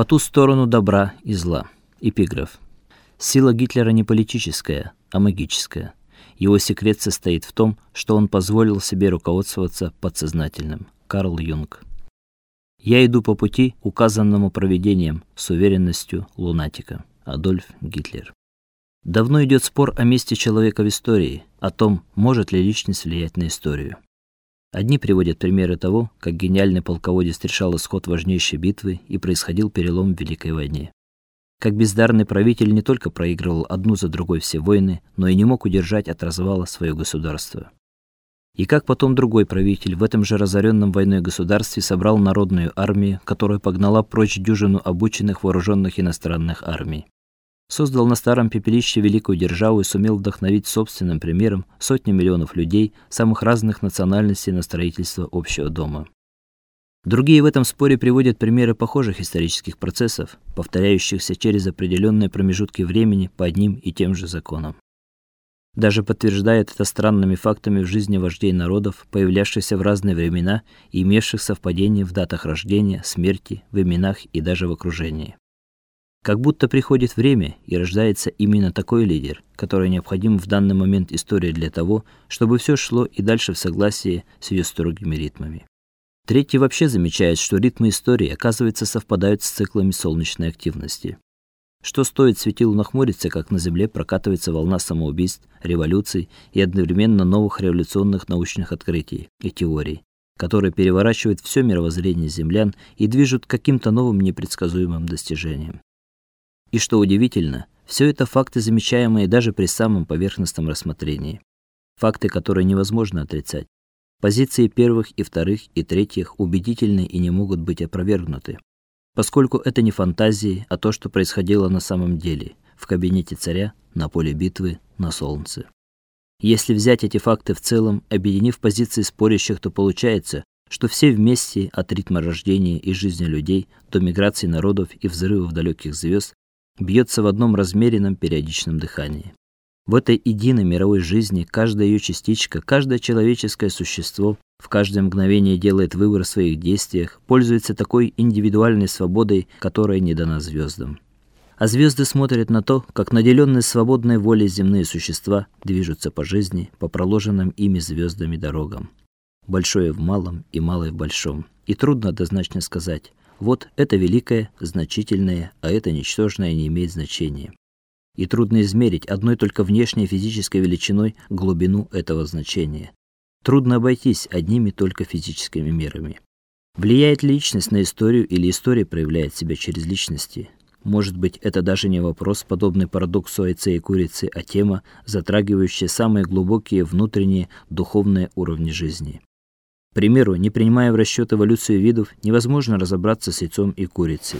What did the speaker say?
По ту сторону добра и зла. Эпиграф. Сила Гитлера не политическая, а магическая. Его секрет состоит в том, что он позволил себе руководствоваться подсознательным. Карл Юнг. Я иду по пути, указанному провидением, с уверенностью лунатика. Адольф Гитлер. Давно идет спор о месте человека в истории, о том, может ли личность влиять на историю. Одни приводят примеры того, как гениальный полководец решал исход важнейшей битвы и происходил перелом в Великой войне. Как бездарный правитель не только проигрывал одну за другой все войны, но и не мог удержать от развала свое государство. И как потом другой правитель в этом же разоренном войной государстве собрал народную армию, которая погнала прочь дюжину обученных вооруженных иностранных армий создал на старом пепелище великую державу и сумел вдохновить собственным примером сотни миллионов людей самых разных национальностей на строительство общего дома. Другие в этом споре приводят примеры похожих исторических процессов, повторяющихся через определенные промежутки времени по одним и тем же законам. Даже подтверждает это странными фактами в жизни вождей народов, появлявшихся в разные времена и имевших совпадения в датах рождения, смерти, в именах и даже в окружении. Как будто приходит время и рождается именно такой лидер, который необходим в данный момент истории для того, чтобы все шло и дальше в согласии с ее строгими ритмами. Третий вообще замечает, что ритмы истории, оказывается, совпадают с циклами солнечной активности. Что стоит светилу нахмуриться, как на Земле прокатывается волна самоубийств, революций и одновременно новых революционных научных открытий и теорий, которые переворачивают все мировоззрение землян и движут к каким-то новым непредсказуемым достижениям. И что удивительно, все это факты, замечаемые даже при самом поверхностном рассмотрении. Факты, которые невозможно отрицать. Позиции первых и вторых и третьих убедительны и не могут быть опровергнуты, поскольку это не фантазии, а то, что происходило на самом деле в кабинете царя, на поле битвы, на солнце. Если взять эти факты в целом, объединив позиции спорящих, то получается, что все вместе от ритма рождения и жизни людей до миграции народов и взрывов далеких звезд бьется в одном размеренном периодичном дыхании. В этой единой мировой жизни каждая ее частичка, каждое человеческое существо в каждое мгновение делает выбор в своих действиях, пользуется такой индивидуальной свободой, которая не дана звездам. А звезды смотрят на то, как наделенные свободной волей земные существа движутся по жизни, по проложенным ими звездами дорогам. Большое в малом и малое в большом. И трудно однозначно сказать, вот это великое, значительное, а это ничтожное не имеет значения. И трудно измерить одной только внешней физической величиной глубину этого значения. Трудно обойтись одними только физическими мерами. Влияет ли личность на историю или история проявляет себя через личности? Может быть, это даже не вопрос, подобный парадоксу яйца и курицы, а тема, затрагивающая самые глубокие внутренние духовные уровни жизни. К примеру, не принимая в расчет эволюцию видов, невозможно разобраться с яйцом и курицей.